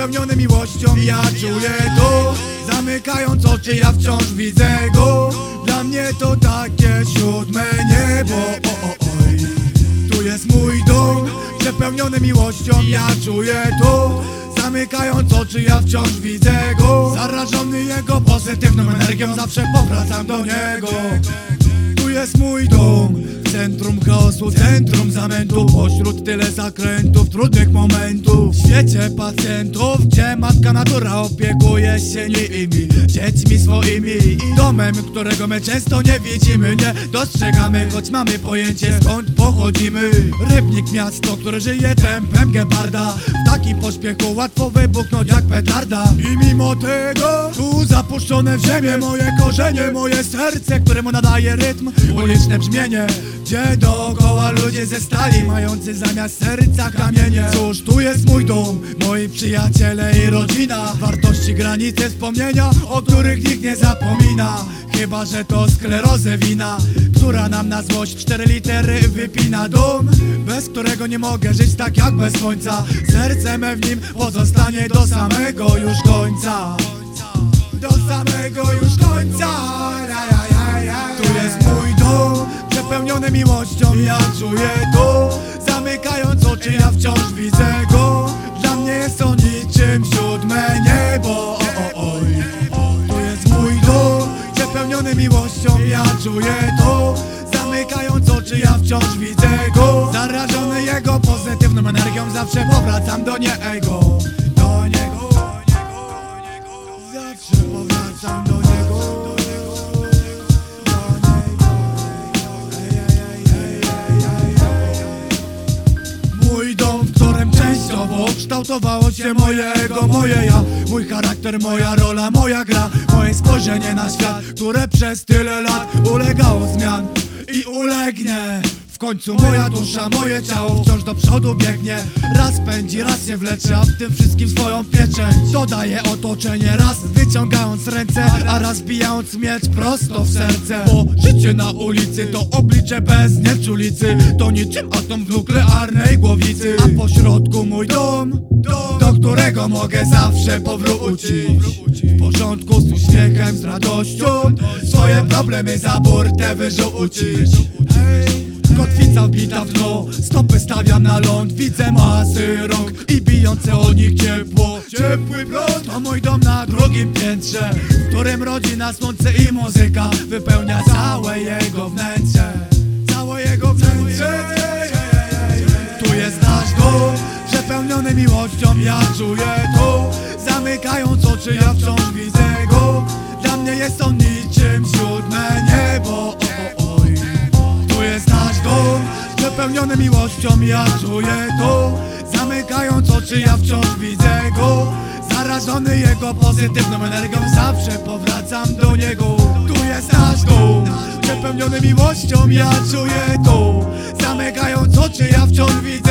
Przepełniony miłością ja czuję to. Zamykając oczy ja wciąż widzę go. Dla mnie to takie siódme niebo. O, o, oj. Tu jest mój dom. Przepełniony miłością ja czuję to. Zamykając oczy ja wciąż widzę go. Zarażony jego pozytywną energią Zawsze powracam do niego. Tu jest mój dom. Centrum chaosu, centrum zamętu Pośród tyle zakrętów, trudnych momentów. W świecie pacjentów, gdzie matka natura opiekuje się nimi. Dziećmi swoimi i domem, którego my często nie widzimy Nie dostrzegamy, choć mamy pojęcie skąd pochodzimy. Rybnik miasto, które żyje tempem geparda. W takim pośpiechu łatwo wybuchnąć jak petarda. I mimo tego, tu zapuszczone w ziemię Moje korzenie, moje serce, któremu nadaje rytm Uliczne brzmienie gdzie dookoła ludzie ze stali Mający zamiast serca kamienie. Cóż, tu jest mój dom, moi przyjaciele i rodzina. Wartości, granice, wspomnienia, o których nikt nie zapomina. Chyba, że to sklerozę wina Która nam na złość cztery litery wypina Dom, bez którego nie mogę żyć tak jak bez słońca Serce me w nim pozostanie do samego już końca. Do samego już końca Miłością ja czuję to Zamykając oczy ja wciąż widzę go. Dla mnie jest on niczym siódme niebo. O, o, oj. Tu jest mój dom Przepełniony miłością ja czuję to. Zamykając oczy ja wciąż widzę go. Zarażony jego pozytywną energią Zawsze powracam do niego kształtowało się moje ego, moje ja. Mój charakter, moja rola, moja gra. Moje spojrzenie na świat, które przez tyle lat ulegało zmian końcu moja dusza, moje ciało wciąż do przodu biegnie. Raz pędzi, raz się wlecze, a w tym wszystkim swoją pieczęć. Dodaje otoczenie, raz wyciągając ręce A raz bijając miecz prosto w serce. Bo życie na ulicy to oblicze bez nieczulicy. To niczym atom w nuklearnej głowicy. A po środku mój dom, do którego mogę zawsze powrócić. W porządku z uśmiechem, z radością Swoje problemy za burtę wyrzucić stawiam na ląd Widzę masy rąk I bijące o nich ciepło. Ciepły prąd To mój dom na drugim piętrze W którym rodzina, słońce i muzyka Wypełnia całe jego wnętrze. Całe jego wnętrze. Tu jest nasz dom Przepełniony miłością Ja czuję to Zamykając oczy Ja wciąż przepełniony miłością ja czuję to. Zamykając oczy ja wciąż widzę go. Zarażony jego pozytywną energią Zawsze powracam do niego. Tu jest nasz dom, przepełniony miłością ja czuję to. Zamykając oczy ja wciąż widzę